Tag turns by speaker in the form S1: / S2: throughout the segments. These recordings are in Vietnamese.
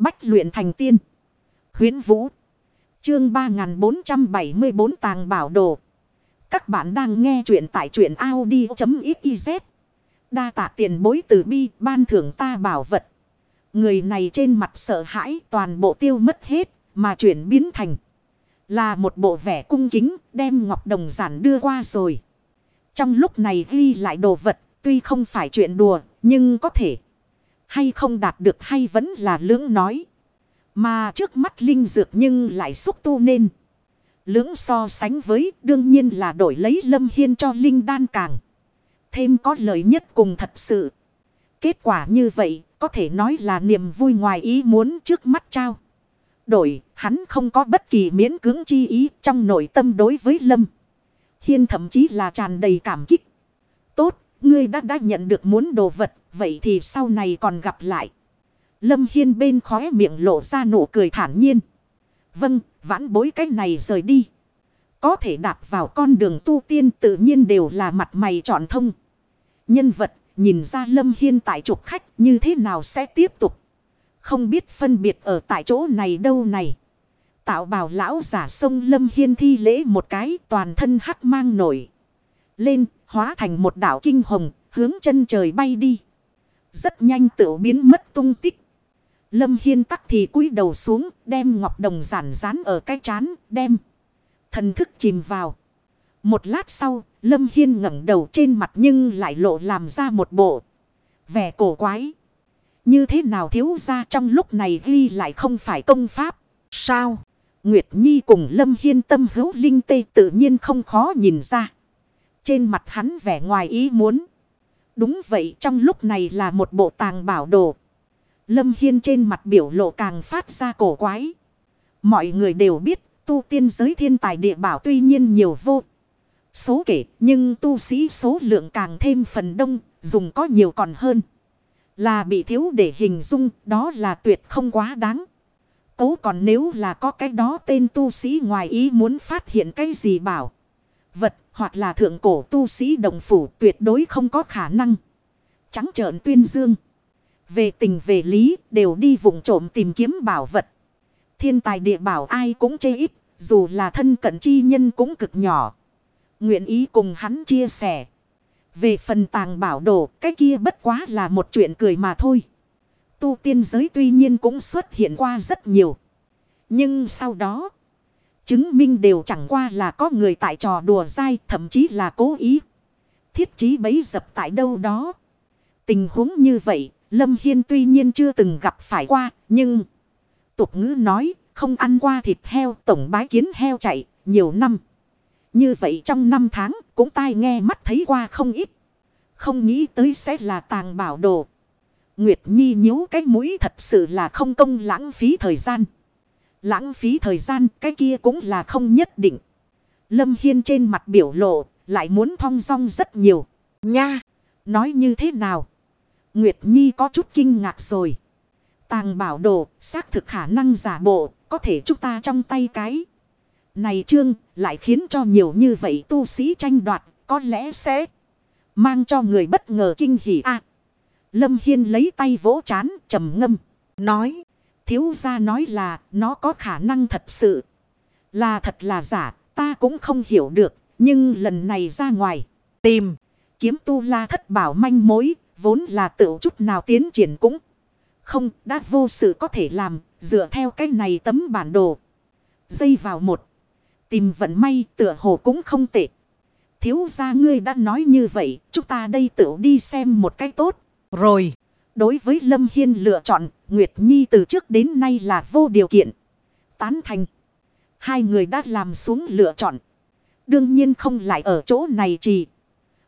S1: Bách luyện thành tiên. Huyến Vũ. Chương 3474 tàng bảo đồ. Các bạn đang nghe truyện tại truyện Audi.xyz. Đa tạ tiền bối từ bi, ban thưởng ta bảo vật. Người này trên mặt sợ hãi, toàn bộ tiêu mất hết, mà chuyển biến thành. Là một bộ vẻ cung kính, đem ngọc đồng giản đưa qua rồi. Trong lúc này ghi lại đồ vật, tuy không phải chuyện đùa, nhưng có thể hay không đạt được hay vẫn là lưỡng nói. Mà trước mắt linh dược nhưng lại xúc tu nên. Lưỡng so sánh với đương nhiên là đổi lấy lâm hiên cho linh đan càng. Thêm có lợi nhất cùng thật sự. Kết quả như vậy có thể nói là niềm vui ngoài ý muốn trước mắt trao. Đổi hắn không có bất kỳ miễn cưỡng chi ý trong nội tâm đối với lâm. Hiên thậm chí là tràn đầy cảm kích. Tốt, ngươi đã đã nhận được muốn đồ vật, vậy thì sau này còn gặp lại. Lâm Hiên bên khóe miệng lộ ra nụ cười thản nhiên. Vâng, vãn bối cái này rời đi. Có thể đạp vào con đường tu tiên tự nhiên đều là mặt mày trọn thông. Nhân vật nhìn ra Lâm Hiên tại trục khách như thế nào sẽ tiếp tục. Không biết phân biệt ở tại chỗ này đâu này. Tạo bảo lão giả sông Lâm Hiên thi lễ một cái toàn thân hắc mang nổi. Lên hóa thành một đảo kinh hồng hướng chân trời bay đi. Rất nhanh tự biến mất tung tích. Lâm Hiên tắc thì cúi đầu xuống, đem ngọc đồng giản rán ở cái chán, đem. Thần thức chìm vào. Một lát sau, Lâm Hiên ngẩng đầu trên mặt nhưng lại lộ làm ra một bộ. Vẻ cổ quái. Như thế nào thiếu ra trong lúc này ghi lại không phải công pháp. Sao? Nguyệt Nhi cùng Lâm Hiên tâm hữu linh tê tự nhiên không khó nhìn ra. Trên mặt hắn vẻ ngoài ý muốn. Đúng vậy, trong lúc này là một bộ tàng bảo đồ. Lâm Hiên trên mặt biểu lộ càng phát ra cổ quái. Mọi người đều biết, tu tiên giới thiên tài địa bảo tuy nhiên nhiều vô. Số kể, nhưng tu sĩ số lượng càng thêm phần đông, dùng có nhiều còn hơn. Là bị thiếu để hình dung, đó là tuyệt không quá đáng. Cố còn nếu là có cái đó, tên tu sĩ ngoài ý muốn phát hiện cái gì bảo. Vật hoặc là thượng cổ tu sĩ đồng phủ tuyệt đối không có khả năng. Trắng trợn tuyên dương. Về tình về lý đều đi vùng trộm tìm kiếm bảo vật. Thiên tài địa bảo ai cũng chê ít. Dù là thân cận chi nhân cũng cực nhỏ. Nguyện ý cùng hắn chia sẻ. Về phần tàng bảo đồ, cái kia bất quá là một chuyện cười mà thôi. Tu tiên giới tuy nhiên cũng xuất hiện qua rất nhiều. Nhưng sau đó. Chứng minh đều chẳng qua là có người tại trò đùa dai thậm chí là cố ý. Thiết trí bấy dập tại đâu đó. Tình huống như vậy Lâm Hiên tuy nhiên chưa từng gặp phải qua, nhưng... Tục ngữ nói, không ăn qua thịt heo, tổng bái kiến heo chạy, nhiều năm. Như vậy trong năm tháng, cũng tai nghe mắt thấy qua không ít. Không nghĩ tới sẽ là tàng bảo đồ. Nguyệt Nhi nhíu cái mũi thật sự là không công lãng phí thời gian. Lãng phí thời gian, cái kia cũng là không nhất định. Lâm Hiên trên mặt biểu lộ, lại muốn thong dong rất nhiều. Nha! Nói như thế nào? Nguyệt Nhi có chút kinh ngạc rồi. Tàng bảo đồ, xác thực khả năng giả bộ, có thể chúng ta trong tay cái. Này trương, lại khiến cho nhiều như vậy tu sĩ tranh đoạt, có lẽ sẽ mang cho người bất ngờ kinh hỉ a. Lâm Hiên lấy tay vỗ chán, trầm ngâm, nói. Thiếu gia nói là, nó có khả năng thật sự. Là thật là giả, ta cũng không hiểu được, nhưng lần này ra ngoài, tìm, kiếm tu la thất bảo manh mối, Vốn là tự chút nào tiến triển cũng không đã vô sự có thể làm dựa theo cái này tấm bản đồ. Dây vào một. Tìm vận may tựa hồ cũng không tệ. Thiếu gia ngươi đã nói như vậy. Chúng ta đây tự đi xem một cái tốt. Rồi. Đối với Lâm Hiên lựa chọn. Nguyệt Nhi từ trước đến nay là vô điều kiện. Tán thành. Hai người đã làm xuống lựa chọn. Đương nhiên không lại ở chỗ này chỉ.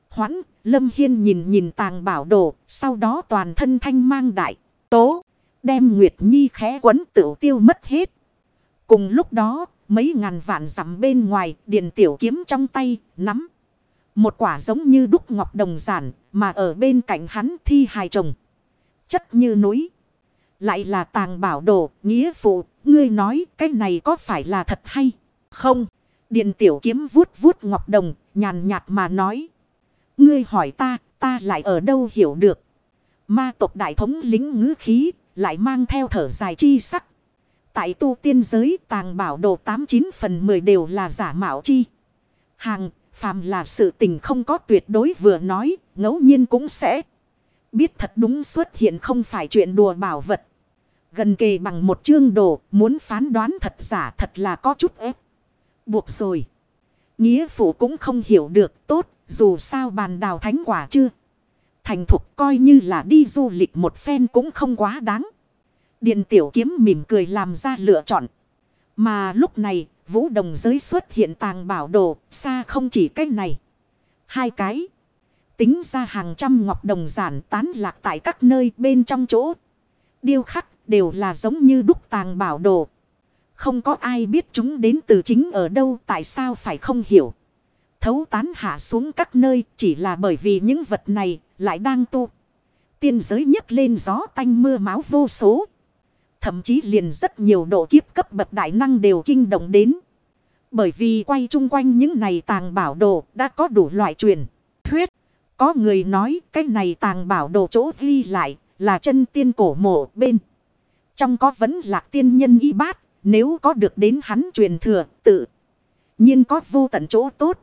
S1: Hoãn Lâm Hiên nhìn nhìn tàng bảo đồ, sau đó toàn thân thanh mang đại, tố, đem Nguyệt Nhi khẽ quấn tự tiêu mất hết. Cùng lúc đó, mấy ngàn vạn dặm bên ngoài, điện tiểu kiếm trong tay, nắm. Một quả giống như đúc ngọc đồng giản, mà ở bên cạnh hắn thi hài chồng. Chất như núi. Lại là tàng bảo đồ, nghĩa phụ, ngươi nói cái này có phải là thật hay không? Điện tiểu kiếm vuốt vuốt ngọc đồng, nhàn nhạt mà nói. Ngươi hỏi ta, ta lại ở đâu hiểu được. Ma tộc đại thống lính ngữ khí, lại mang theo thở dài chi sắc. Tại tu tiên giới tàng bảo đồ 89 phần 10 đều là giả mạo chi. Hàng, phàm là sự tình không có tuyệt đối vừa nói, ngẫu nhiên cũng sẽ biết thật đúng xuất hiện không phải chuyện đùa bảo vật. Gần kề bằng một chương đồ, muốn phán đoán thật giả thật là có chút ép. Buộc rồi. Nghĩa phụ cũng không hiểu được tốt, dù sao bàn đào thánh quả chưa. Thành thục coi như là đi du lịch một phen cũng không quá đáng. Điện tiểu kiếm mỉm cười làm ra lựa chọn. Mà lúc này, vũ đồng giới xuất hiện tàng bảo đồ, xa không chỉ cái này. Hai cái. Tính ra hàng trăm ngọc đồng giản tán lạc tại các nơi bên trong chỗ. Điêu khắc đều là giống như đúc tàng bảo đồ. Không có ai biết chúng đến từ chính ở đâu, tại sao phải không hiểu. Thấu tán hạ xuống các nơi chỉ là bởi vì những vật này lại đang tu. Tiên giới nhấc lên gió tanh mưa máu vô số. Thậm chí liền rất nhiều độ kiếp cấp bậc đại năng đều kinh động đến. Bởi vì quay chung quanh những này tàng bảo đồ đã có đủ loại truyền. Có người nói cái này tàng bảo đồ chỗ ghi lại là chân tiên cổ mộ bên. Trong có vẫn lạc tiên nhân y bát. Nếu có được đến hắn truyền thừa, tự. nhiên có vô tận chỗ tốt.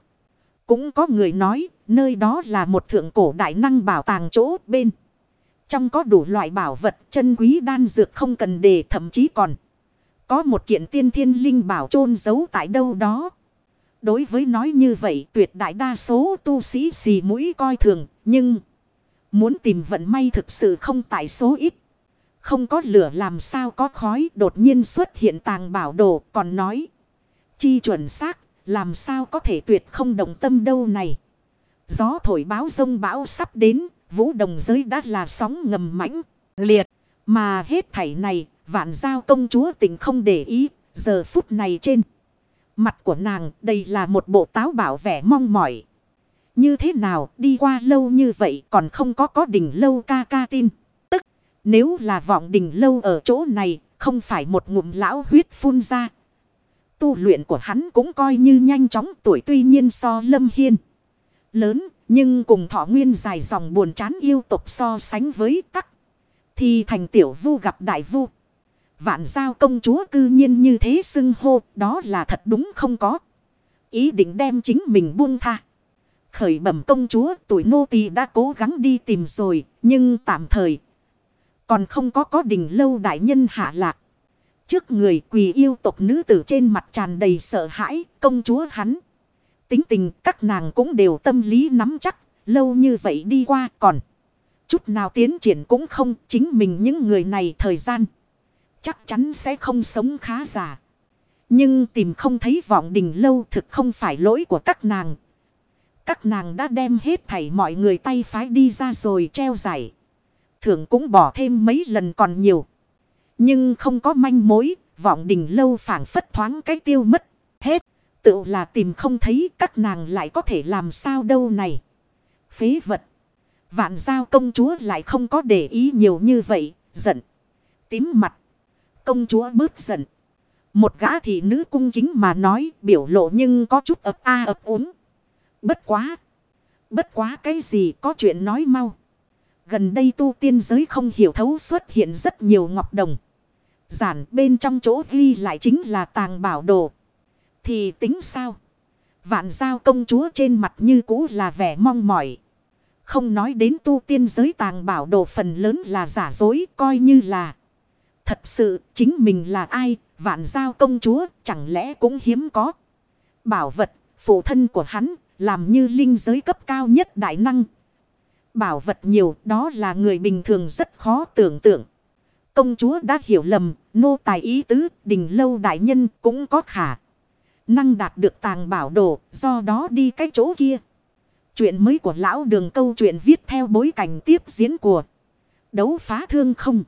S1: Cũng có người nói, nơi đó là một thượng cổ đại năng bảo tàng chỗ bên. Trong có đủ loại bảo vật, chân quý đan dược không cần đề, thậm chí còn. Có một kiện tiên thiên linh bảo chôn giấu tại đâu đó. Đối với nói như vậy, tuyệt đại đa số tu sĩ xì mũi coi thường. Nhưng muốn tìm vận may thực sự không tại số ít. Không có lửa làm sao có khói, đột nhiên xuất hiện tàng bảo đồ, còn nói. Chi chuẩn xác, làm sao có thể tuyệt không động tâm đâu này. Gió thổi báo rông bão sắp đến, vũ đồng giới đã là sóng ngầm mãnh liệt. Mà hết thảy này, vạn giao công chúa tình không để ý, giờ phút này trên. Mặt của nàng, đây là một bộ táo bảo vẻ mong mỏi. Như thế nào, đi qua lâu như vậy, còn không có có đỉnh lâu ca ca tin. Tức, nếu là vọng đỉnh lâu ở chỗ này, không phải một ngụm lão huyết phun ra. Tu luyện của hắn cũng coi như nhanh chóng, tuổi tuy nhiên so lâm hiên. Lớn, nhưng cùng thọ nguyên dài dòng buồn chán yêu tục so sánh với tắc. Thì thành tiểu vu gặp đại vu. Vạn giao công chúa cư nhiên như thế xưng hô, đó là thật đúng không có. Ý định đem chính mình buông tha. Khởi bẩm công chúa, tuổi nô tỳ đã cố gắng đi tìm rồi. Nhưng tạm thời. Còn không có có đỉnh lâu đại nhân hạ lạc. Trước người quỳ yêu tộc nữ tử trên mặt tràn đầy sợ hãi. Công chúa hắn. Tính tình các nàng cũng đều tâm lý nắm chắc. Lâu như vậy đi qua còn. Chút nào tiến triển cũng không. Chính mình những người này thời gian. Chắc chắn sẽ không sống khá giả. Nhưng tìm không thấy vọng đình lâu thực không phải lỗi của các nàng. Các nàng đã đem hết thảy mọi người tay phái đi ra rồi treo giải. Thưởng cũng bỏ thêm mấy lần còn nhiều. Nhưng không có manh mối, vọng đình lâu phản phất thoáng cái tiêu mất. Hết, tự là tìm không thấy các nàng lại có thể làm sao đâu này. Phế vật. Vạn giao công chúa lại không có để ý nhiều như vậy, giận. Tím mặt. Công chúa bớt giận. Một gã thị nữ cung kính mà nói, biểu lộ nhưng có chút ập a ập úng Bất quá. Bất quá cái gì có chuyện nói mau. Gần đây tu tiên giới không hiểu thấu xuất hiện rất nhiều ngọc đồng. Giản bên trong chỗ ghi lại chính là tàng bảo đồ. Thì tính sao? Vạn giao công chúa trên mặt như cũ là vẻ mong mỏi. Không nói đến tu tiên giới tàng bảo đồ phần lớn là giả dối, coi như là. Thật sự chính mình là ai? Vạn giao công chúa chẳng lẽ cũng hiếm có. Bảo vật phụ thân của hắn làm như linh giới cấp cao nhất đại năng. Bảo vật nhiều đó là người bình thường rất khó tưởng tượng. Công chúa đã hiểu lầm, nô tài ý tứ, đình lâu đại nhân cũng có khả. Năng đạt được tàng bảo đồ, do đó đi cái chỗ kia. Chuyện mới của lão đường câu chuyện viết theo bối cảnh tiếp diễn của đấu phá thương không.